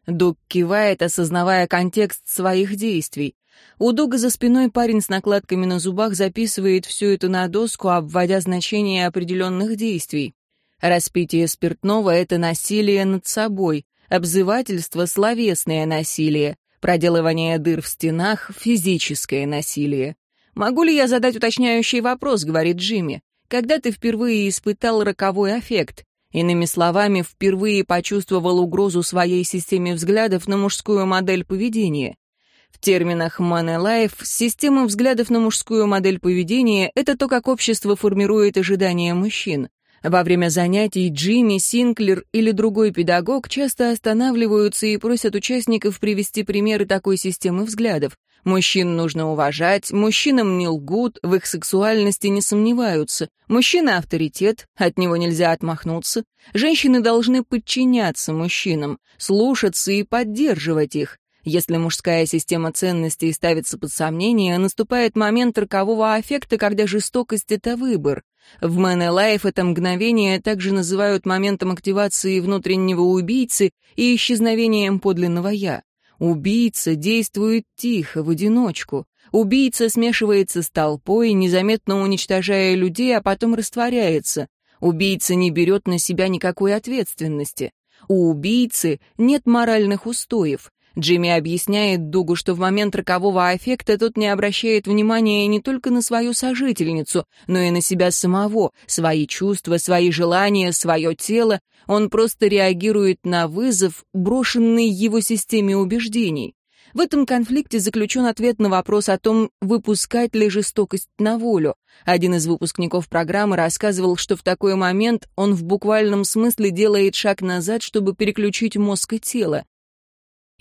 Дуг кивает, осознавая контекст своих действий. У Дуга за спиной парень с накладками на зубах записывает всю это на доску, обводя значение определенных действий. Распитие спиртного — это насилие над собой, обзывательство — словесное насилие, Проделывание дыр в стенах — физическое насилие. «Могу ли я задать уточняющий вопрос?» — говорит Джимми. «Когда ты впервые испытал роковой аффект?» Иными словами, впервые почувствовал угрозу своей системе взглядов на мужскую модель поведения. Терминах Money Life система взглядов на мужскую модель поведения — это то, как общество формирует ожидания мужчин. Во время занятий Джимми, Синклер или другой педагог часто останавливаются и просят участников привести примеры такой системы взглядов. Мужчин нужно уважать, мужчинам не лгут, в их сексуальности не сомневаются. Мужчина — авторитет, от него нельзя отмахнуться. Женщины должны подчиняться мужчинам, слушаться и поддерживать их. Если мужская система ценностей ставится под сомнение, наступает момент рокового аффекта, когда жестокость — это выбор. В Man Alive это мгновение также называют моментом активации внутреннего убийцы и исчезновением подлинного «я». Убийца действует тихо, в одиночку. Убийца смешивается с толпой, незаметно уничтожая людей, а потом растворяется. Убийца не берет на себя никакой ответственности. У убийцы нет моральных устоев. Джимми объясняет Дугу, что в момент рокового аффекта тот не обращает внимания не только на свою сожительницу, но и на себя самого, свои чувства, свои желания, свое тело. Он просто реагирует на вызов, брошенный его системе убеждений. В этом конфликте заключен ответ на вопрос о том, выпускать ли жестокость на волю. Один из выпускников программы рассказывал, что в такой момент он в буквальном смысле делает шаг назад, чтобы переключить мозг и тело.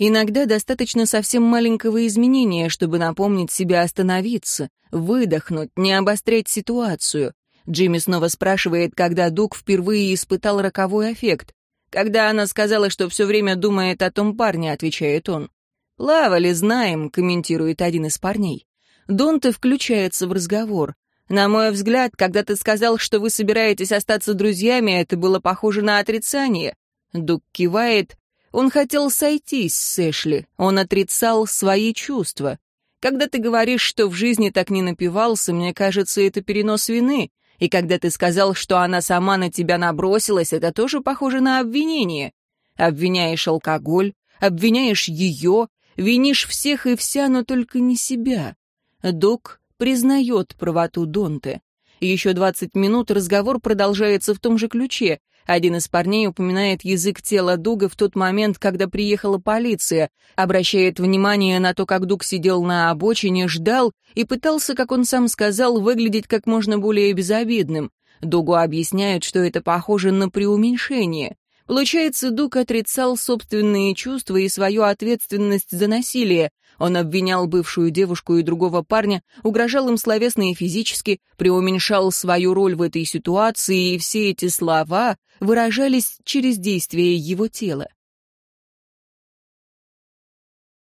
Иногда достаточно совсем маленького изменения, чтобы напомнить себе остановиться, выдохнуть, не обострять ситуацию. Джимми снова спрашивает, когда Дуг впервые испытал роковой эффект. «Когда она сказала, что все время думает о том парне», — отвечает он. «Плавали, знаем», — комментирует один из парней. Донте включается в разговор. «На мой взгляд, когда ты сказал, что вы собираетесь остаться друзьями, это было похоже на отрицание». Дуг кивает, он хотел сойтись с Эшли, он отрицал свои чувства. Когда ты говоришь, что в жизни так не напивался, мне кажется, это перенос вины. И когда ты сказал, что она сама на тебя набросилась, это тоже похоже на обвинение. Обвиняешь алкоголь, обвиняешь ее, винишь всех и вся, но только не себя. Док признает правоту Донте. Еще двадцать минут разговор продолжается в том же ключе. Один из парней упоминает язык тела Дуга в тот момент, когда приехала полиция, обращает внимание на то, как Дуг сидел на обочине, ждал и пытался, как он сам сказал, выглядеть как можно более безобидным. Дугу объясняют, что это похоже на преуменьшение. Получается, Дуг отрицал собственные чувства и свою ответственность за насилие, он обвинял бывшую девушку и другого парня, угрожал им словесно и физически, преуменьшал свою роль в этой ситуации, и все эти слова выражались через действие его тела.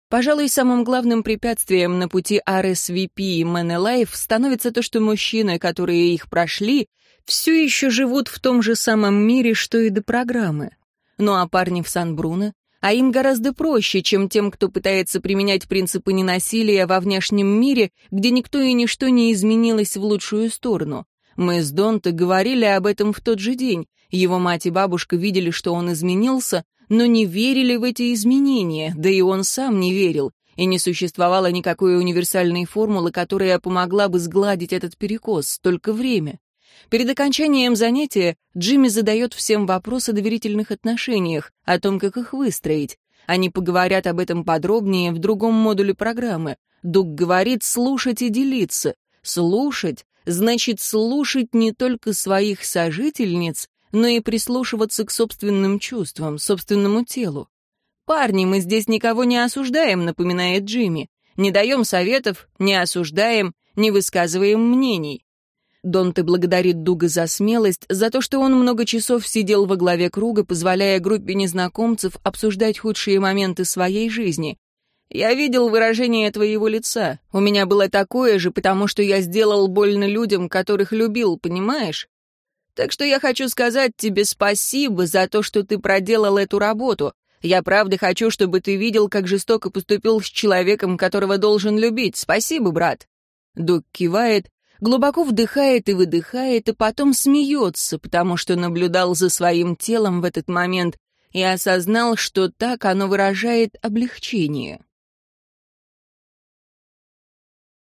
Пожалуй, самым главным препятствием на пути RSVP и Man становится то, что мужчины, которые их прошли, все еще живут в том же самом мире, что и до программы. Ну а парни в Сан-Бруно, а им гораздо проще, чем тем, кто пытается применять принципы ненасилия во внешнем мире, где никто и ничто не изменилось в лучшую сторону. Мы с Донто говорили об этом в тот же день. Его мать и бабушка видели, что он изменился, но не верили в эти изменения, да и он сам не верил, и не существовало никакой универсальной формулы, которая помогла бы сгладить этот перекос, только время. Перед окончанием занятия Джимми задает всем вопрос о доверительных отношениях, о том, как их выстроить. Они поговорят об этом подробнее в другом модуле программы. Дуг говорит слушать и делиться. Слушать значит слушать не только своих сожительниц, но и прислушиваться к собственным чувствам, собственному телу. «Парни, мы здесь никого не осуждаем», — напоминает Джимми. «Не даем советов, не осуждаем, не высказываем мнений. Донте благодарит Дуга за смелость, за то, что он много часов сидел во главе круга, позволяя группе незнакомцев обсуждать худшие моменты своей жизни. «Я видел выражение твоего лица. У меня было такое же, потому что я сделал больно людям, которых любил, понимаешь? Так что я хочу сказать тебе спасибо за то, что ты проделал эту работу. Я правда хочу, чтобы ты видел, как жестоко поступил с человеком, которого должен любить. Спасибо, брат». Дуг кивает, глубоко вдыхает и выдыхает, и потом смеется, потому что наблюдал за своим телом в этот момент и осознал, что так оно выражает облегчение.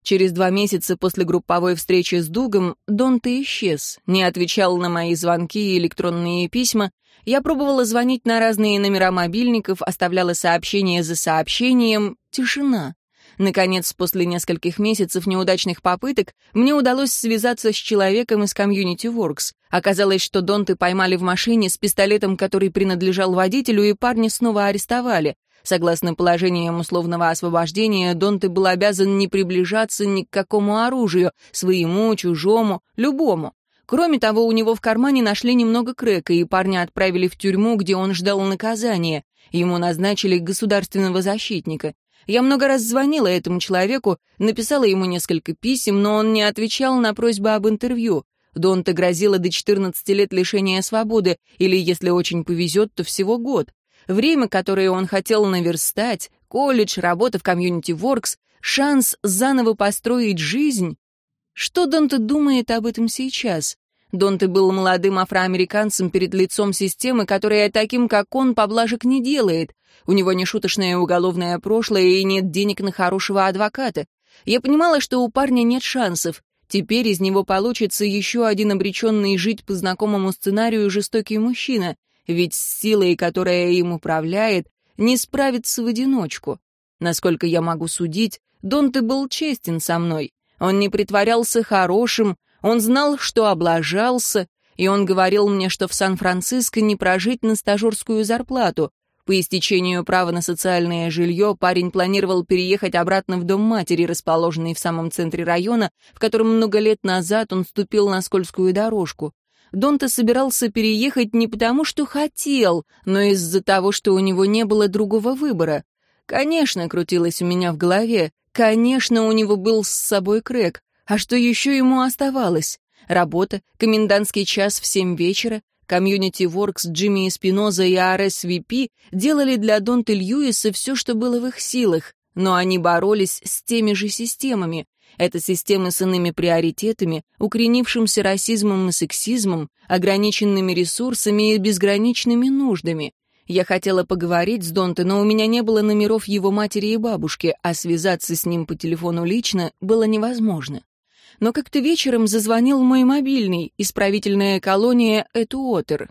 Через два месяца после групповой встречи с Дугом Донте исчез, не отвечал на мои звонки и электронные письма. Я пробовала звонить на разные номера мобильников, оставляла сообщения за сообщением. Тишина. Наконец, после нескольких месяцев неудачных попыток, мне удалось связаться с человеком из Community Works. Оказалось, что Донты поймали в машине с пистолетом, который принадлежал водителю, и парни снова арестовали. Согласно положениям условного освобождения, Донте был обязан не приближаться ни к какому оружию, своему, чужому, любому. Кроме того, у него в кармане нашли немного крека, и парня отправили в тюрьму, где он ждал наказания. Ему назначили государственного защитника. Я много раз звонила этому человеку, написала ему несколько писем, но он не отвечал на просьбы об интервью. Донте грозило до 14 лет лишения свободы, или, если очень повезет, то всего год. Время, которое он хотел наверстать, колледж, работа в комьюнити Works, шанс заново построить жизнь. Что Донте думает об этом сейчас? Донте был молодым афроамериканцем перед лицом системы, которая таким, как он, поблажек не делает. У него нешуточное уголовное прошлое и нет денег на хорошего адвоката. Я понимала, что у парня нет шансов. Теперь из него получится еще один обреченный жить по знакомому сценарию жестокий мужчина ведь с силой, которая им управляет, не справится в одиночку. Насколько я могу судить, Донте был честен со мной. Он не притворялся хорошим, он знал, что облажался, и он говорил мне, что в Сан-Франциско не прожить на стажерскую зарплату. По истечению права на социальное жилье парень планировал переехать обратно в дом матери, расположенный в самом центре района, в котором много лет назад он ступил на скользкую дорожку. Донта собирался переехать не потому, что хотел, но из-за того, что у него не было другого выбора. Конечно, крутилось у меня в голове, конечно, у него был с собой Крэг. А что еще ему оставалось? Работа, комендантский час в семь вечера, комьюнити Works Джимми Эспиноза и RSVP делали для Донта Льюиса все, что было в их силах, но они боролись с теми же системами, это системы с иными приоритетами, укоренившимся расизмом и сексизмом, ограниченными ресурсами и безграничными нуждами. Я хотела поговорить с Донте, но у меня не было номеров его матери и бабушки, а связаться с ним по телефону лично было невозможно. Но как-то вечером зазвонил мой мобильный, исправительная колония Этуотер.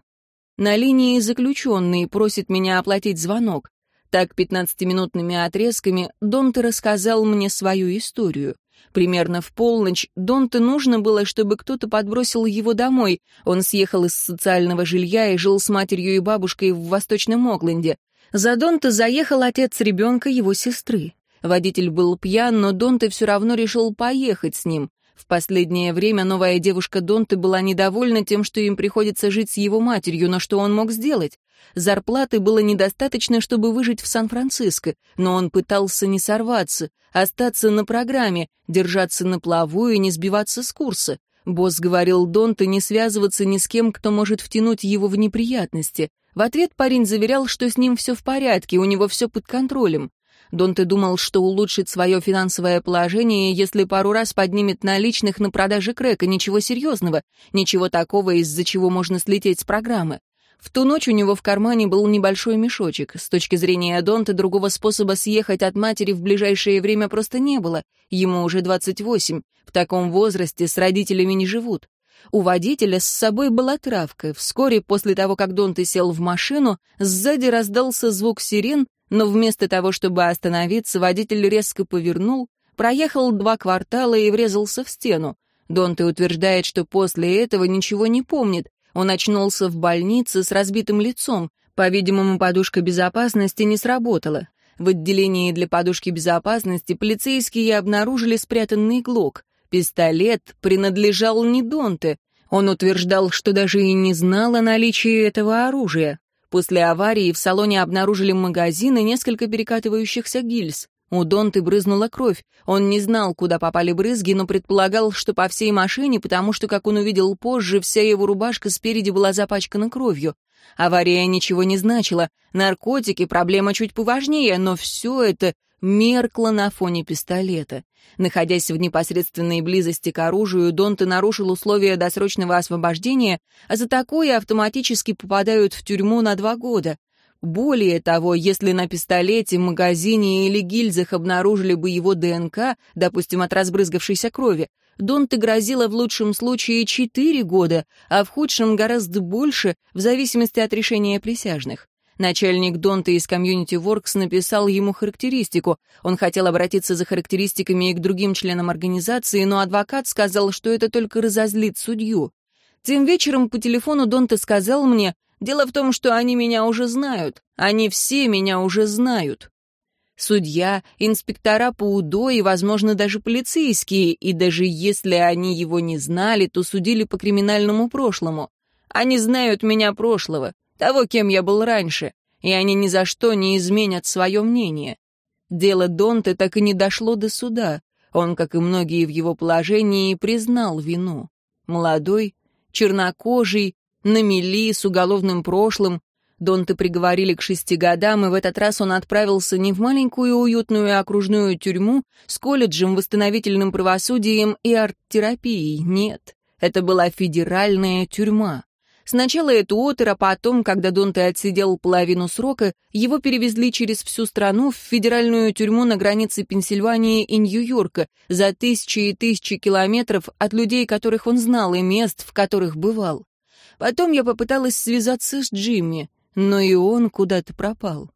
На линии заключенный просит меня оплатить звонок. Так, пятнадцатиминутными отрезками Донте рассказал мне свою историю. Примерно в полночь Донте нужно было, чтобы кто-то подбросил его домой. Он съехал из социального жилья и жил с матерью и бабушкой в Восточном Окленде. За Донте заехал отец ребенка его сестры. Водитель был пьян, но Донте все равно решил поехать с ним. В последнее время новая девушка Донте была недовольна тем, что им приходится жить с его матерью, но что он мог сделать? Зарплаты было недостаточно, чтобы выжить в Сан-Франциско, но он пытался не сорваться, остаться на программе, держаться на плаву и не сбиваться с курса. Босс говорил Донте не связываться ни с кем, кто может втянуть его в неприятности. В ответ парень заверял, что с ним все в порядке, у него все под контролем. Донте думал, что улучшит свое финансовое положение, если пару раз поднимет наличных на продаже крека. Ничего серьезного, ничего такого, из-за чего можно слететь с программы. В ту ночь у него в кармане был небольшой мешочек. С точки зрения Донта другого способа съехать от матери в ближайшее время просто не было. Ему уже 28. В таком возрасте с родителями не живут. У водителя с собой была травка. Вскоре после того, как Донте сел в машину, сзади раздался звук сирен, но вместо того, чтобы остановиться, водитель резко повернул, проехал два квартала и врезался в стену. Донте утверждает, что после этого ничего не помнит, он очнулся в больнице с разбитым лицом. По-видимому, подушка безопасности не сработала. В отделении для подушки безопасности полицейские обнаружили спрятанный глок. Пистолет принадлежал не Донте. Он утверждал, что даже и не знал о наличии этого оружия. После аварии в салоне обнаружили магазин и несколько перекатывающихся гильз. У Донты брызнула кровь. Он не знал, куда попали брызги, но предполагал, что по всей машине, потому что, как он увидел позже, вся его рубашка спереди была запачкана кровью. Авария ничего не значила. Наркотики — проблема чуть поважнее, но все это меркло на фоне пистолета. Находясь в непосредственной близости к оружию, Донте нарушил условия досрочного освобождения, а за такое автоматически попадают в тюрьму на два года. Более того, если на пистолете, магазине или гильзах обнаружили бы его ДНК, допустим, от разбрызгавшейся крови, Донте грозило в лучшем случае 4 года, а в худшем гораздо больше, в зависимости от решения присяжных. Начальник Донте из Community Works написал ему характеристику. Он хотел обратиться за характеристиками и к другим членам организации, но адвокат сказал, что это только разозлит судью. Тем вечером по телефону Донте сказал мне, дело в том, что они меня уже знают, они все меня уже знают. Судья, инспектора по УДО и, возможно, даже полицейские, и даже если они его не знали, то судили по криминальному прошлому. Они знают меня прошлого, того, кем я был раньше, и они ни за что не изменят свое мнение. Дело Донте так и не дошло до суда. Он, как и многие в его положении, признал вину. Молодой, чернокожий, на мели, с уголовным прошлым. Донте приговорили к шести годам, и в этот раз он отправился не в маленькую уютную окружную тюрьму с колледжем, восстановительным правосудием и арт-терапией. Нет, это была федеральная тюрьма. Сначала это Отер, а потом, когда Донте отсидел половину срока, его перевезли через всю страну в федеральную тюрьму на границе Пенсильвании и Нью-Йорка, за тысячи и тысячи километров от людей, которых он знал, и мест, в которых бывал. Потом я попыталась связаться с Джимми, но и он куда-то пропал.